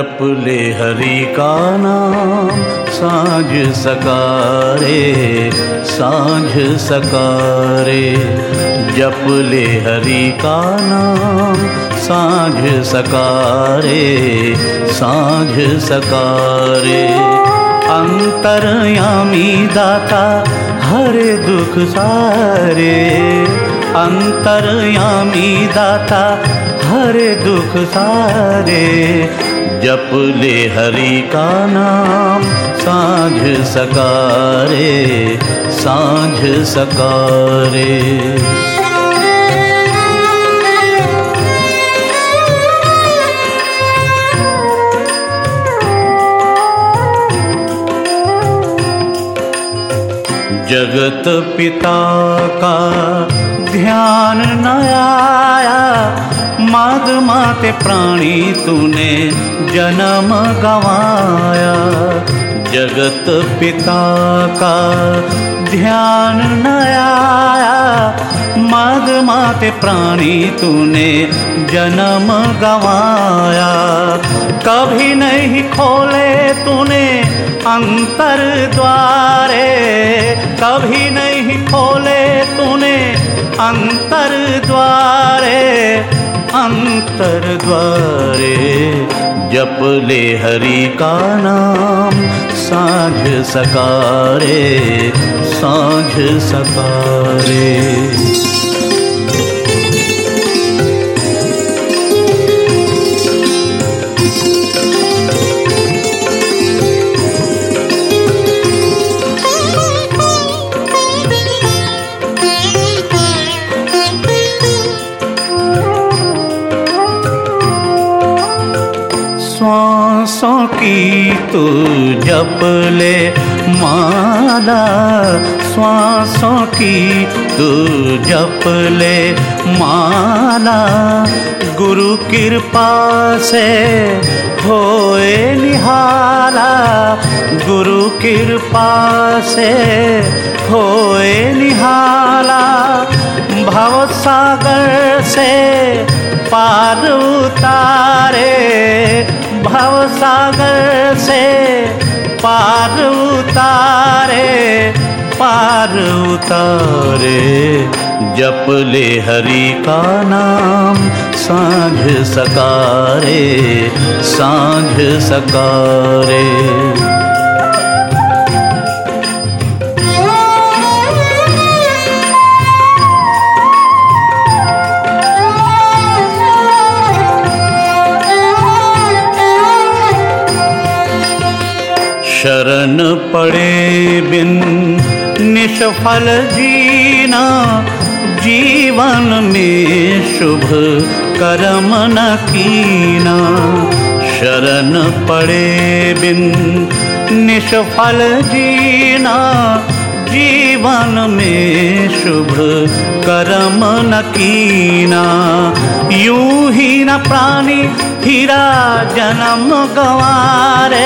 जप ले हरि का नाम साँझ सकारे साँझ सकारे। जप ले हरि का नाम साँझ सकारे साँझ सकारे। अंतरयामी दाता हरे दुख सारे। अंतरयामी दाता हरे दुख सारे। जप ले हरि का नाम। साँझ सकारे साँझ सकारे। जगत पिता का ध्यान न आया माग माते प्राणी तूने जन्म गवाया। जगत पिता का ध्यान न आया। माग माते प्राणी तूने जन्म गवाया। कभी नहीं खोले तूने अंतर द्वारे। कभी नहीं खोले तूने अंतर द्वारे। अंतर द्वारे जप ले हरि का नाम साँझ सकारे साँझ सकारे। की तू जप ले। माला श्वासों की तू जप ले। माला गुरु कृपा से होए निहाला। गुरु कृपा से होए निहाला। भव सागर से पार उतारे। भव सागर से पार उतारे पार उतारे। जप ले हरि का नाम, साँझ सकारे साँझ सकारे। शरण पड़े बिन निष्फल जीना, जीवन में शुभ कर्म न कीना। शरण पड़े बिन निष्फल जीना जीवन में शुभ कर्म न कीना। यूँ ही न प्राणी हीरा जन्म गवारे।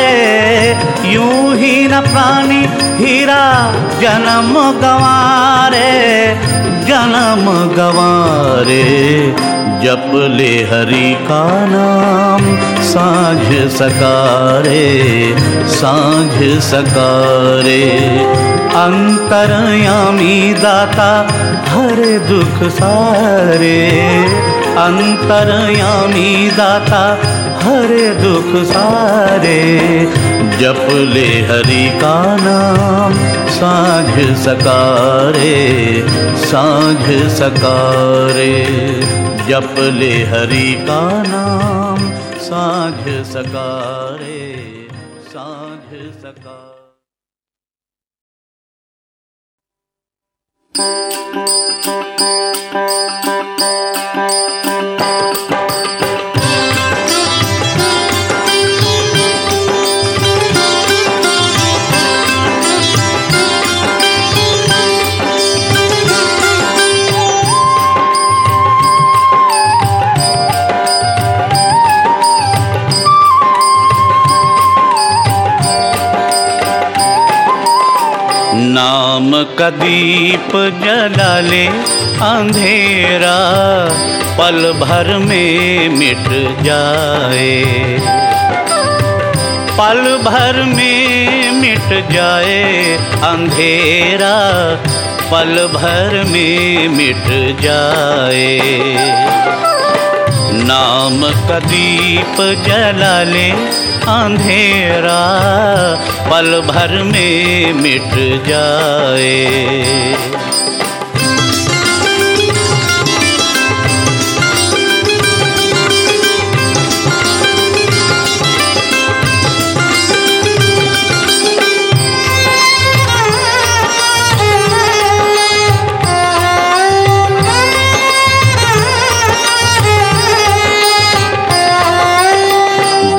यूँ ही न प्राणी हीरा जन्म गवारे। जन्म गवारे, जप ले हरि का नाम, साँझ सकारे साँझ सकारे। अंतरयामी दाता हर दुख सारे। अंतरयामी दाता हरे दुख सारे। जप ले हरि का नाम साँझ सकारे साँझ सकारे। जप ले हरि का नाम साँझ सकारे साँझ सकारे। नाम का दीप जला ले अंधेरा, पल भर में मिट जाए। पल भर में मिट जाए अंधेरा, पल भर में मिट जाए। नाम का दीप जला ले अंधेरा पल भर में मिट जाए।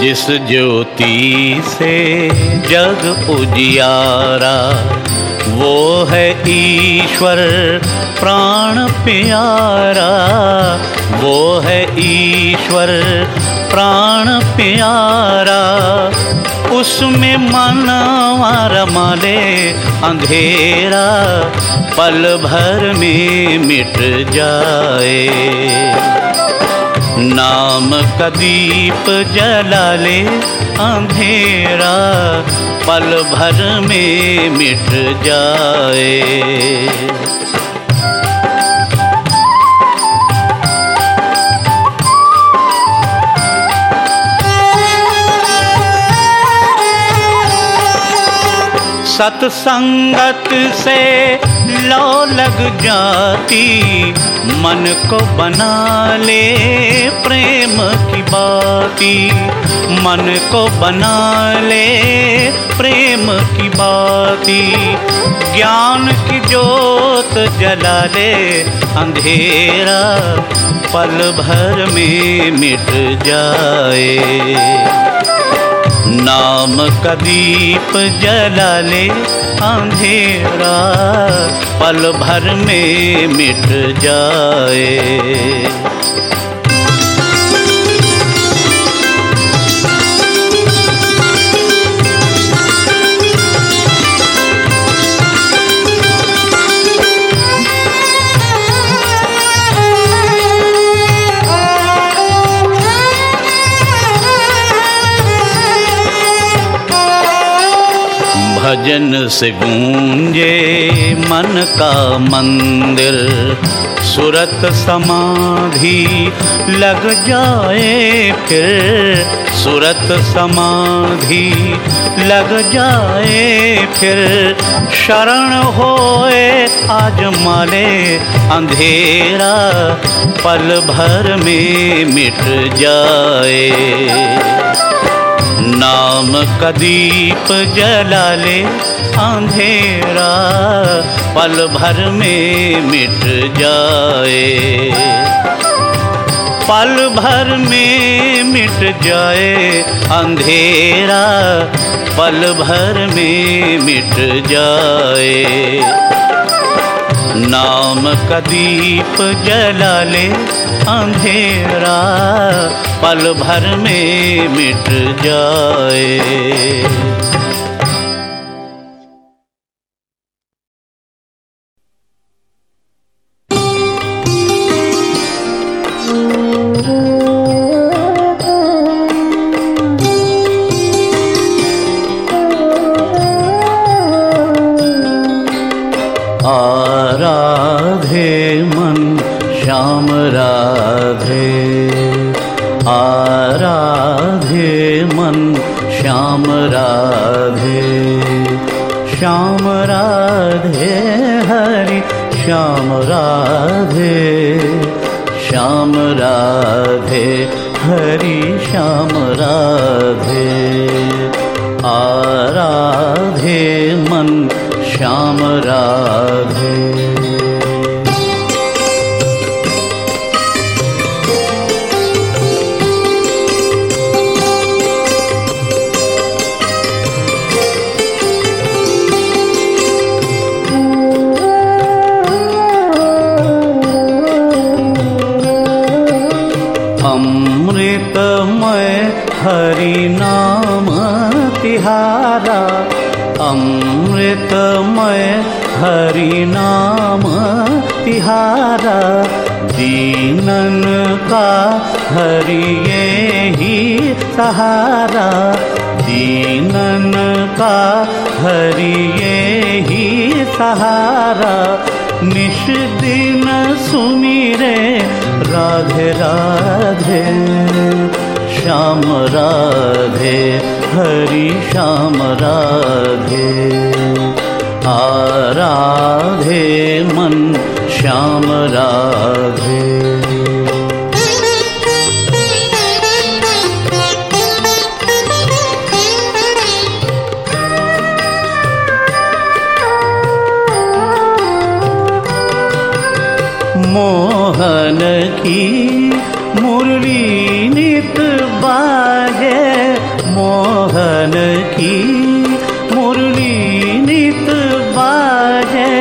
जिस ज्योति से जग उजियारा, वो है ईश्वर प्राण प्यारा। वो है ईश्वर प्राण प्यारा। उसमें मनवा माले अंधेरा, पल भर में मिट जाए। नाम का दीप जला ले अंधेरा पल भर में मिट जाए। सत्संगत से लो लग जाती, मन को बना ले प्रेम की बाती। मन को बना ले प्रेम की बाती। ज्ञान की जोत जला ले अंधेरा, पल भर में मिट जाए। नाम का दीप जला ले अंधेरा पल भर में मिट जाए। भजन से गूंजे मन का मंदिर। सुरत समाधि लग जाए फिर। सुरत समाधि लग जाए फिर। शरण होए आज माले अंधेरा, पल भर में मिट जाए। नाम का दीप जला ले अंधेरा, पल भर में मिट जाए। पल भर में मिट जाए अंधेरा, पल भर में मिट जाए। नाम का दीप जला ले अंधेरा पल भर में मिट जाए। सहारा, दीनन का हरिये ही सहारा। निश दिन सुमिरे, राधे राधे। श्याम, राधे, हरि, श्याम, राधे। आराधे मन, श्याम, राधे। की मुरली नित बाजे मोहन की मुरली नित बाजे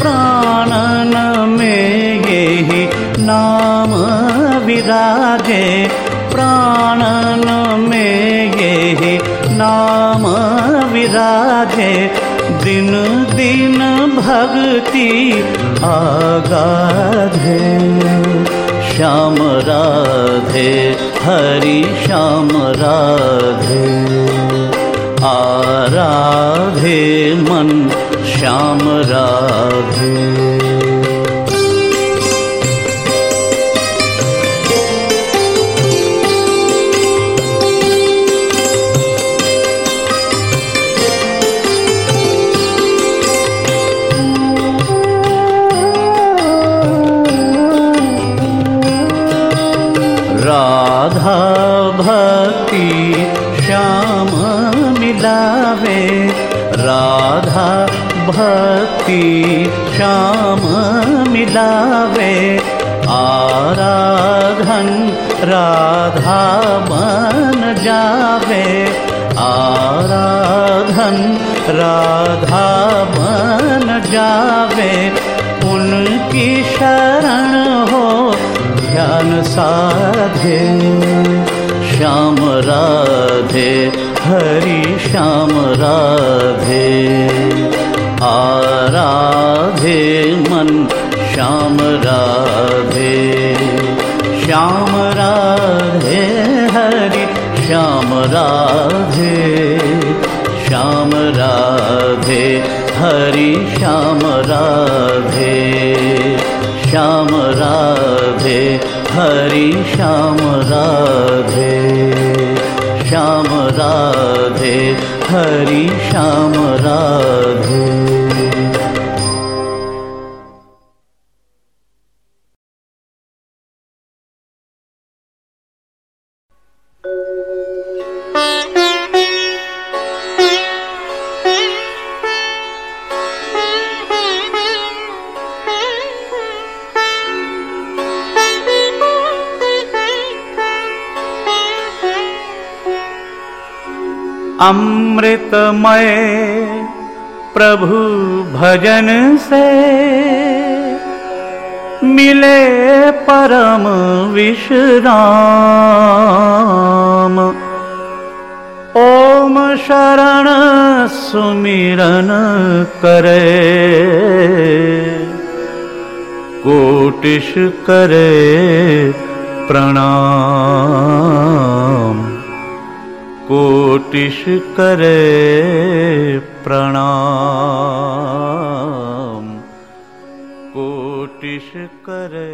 प्राणन में यही नाम विराजे प्राणन में यही नाम विराजे दिन दिन भक्ति आगाधे। श्याम राधे हरि श्याम राधे। आराधे मन श्याम राधे भक्ति श्याम मिलावे आराधन राधा बन जावे। आराधन राधा बन जावे। उनकी शरण हो ध्यान साधे। श्याम राधे, हरि श्याम राधे। आराधे मन श्याम राधे। श्याम राधे हरि श्याम राधे। श्याम राधे हरि श्याम राधे। श्याम राधे हरि श्याम राधे। श्याम राधे हरि श्याम राधे अमृतमय प्रभु भजन से मिले परम विश्राम। ओम शरण सुमिरन करे कोटिश करे प्रणाम कोटिश करे प्रणाम। कोटिश करे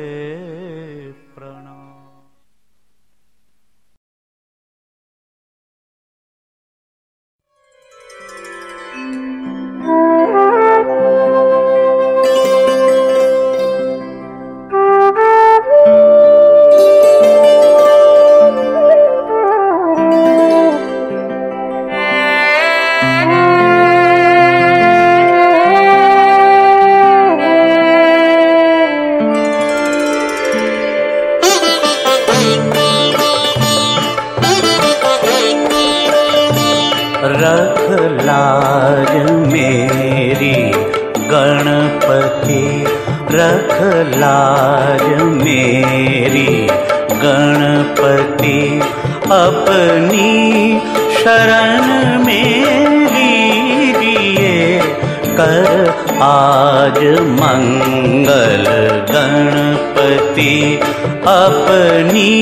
अपनी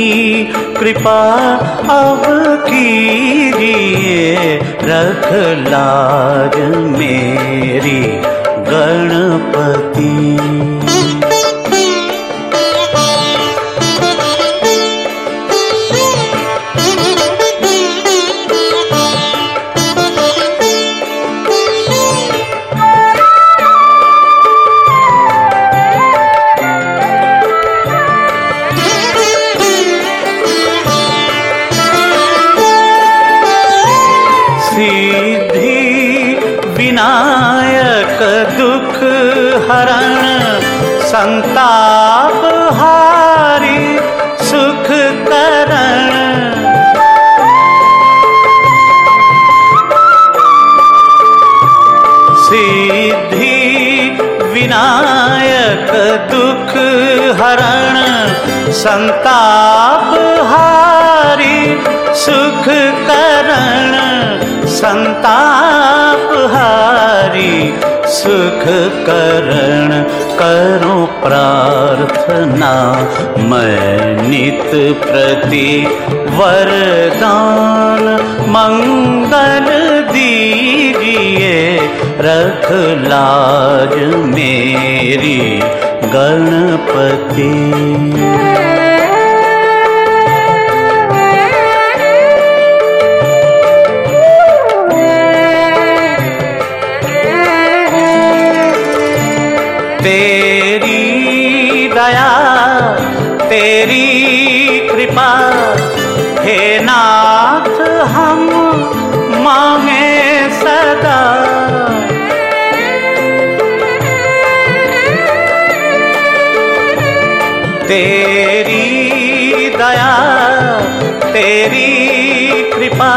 कृपा अब कीजिए रख लाज मेरी गणपति। संताप हारी सुख करण। सिद्धि विनायक दुख हरण संताप हारी सुख करण। संताप हारी, सुख करण करो प्रार्थना। मैं नित प्रति वरदान मंगल दीजिए रख लाज मेरी गणपति। तेरी दया, तेरी कृपा, हे नाथ हम मांगे सदा। तेरी दया, तेरी कृपा,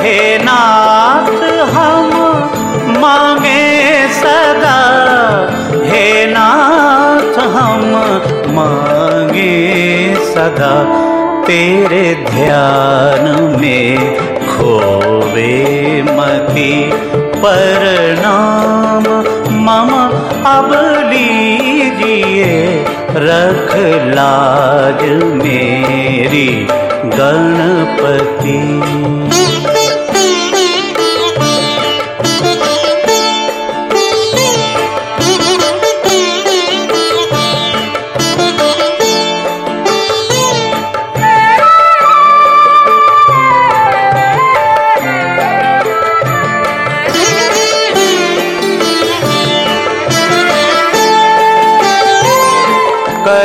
हे नाथ हम मांगे सदा। नाथ हम मांगे सदा तेरे ध्यान में खोवे मती नाम मम अब लीजिए, रख लाज मेरी गणपति।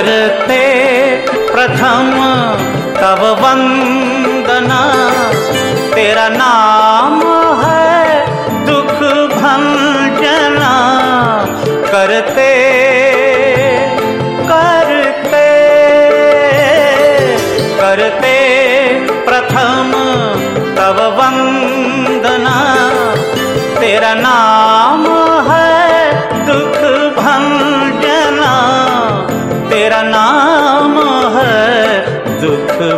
करते प्रथम तब वंदना। तेरा नाम है दुख भंजना। करते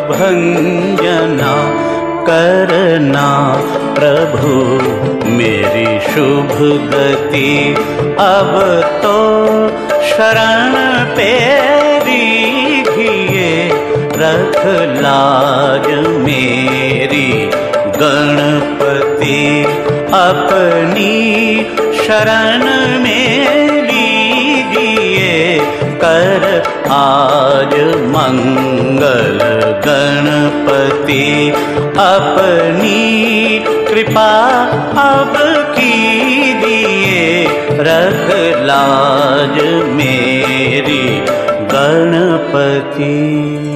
भंजना करना प्रभु, मेरी शुभ गति। अब तो शरण तेरी घिए रख लाज मेरी गणपति। अपनी शरण में कर आज मंगल गणपति अपनी कृपा अब की दिए रख लाज मेरी गणपति।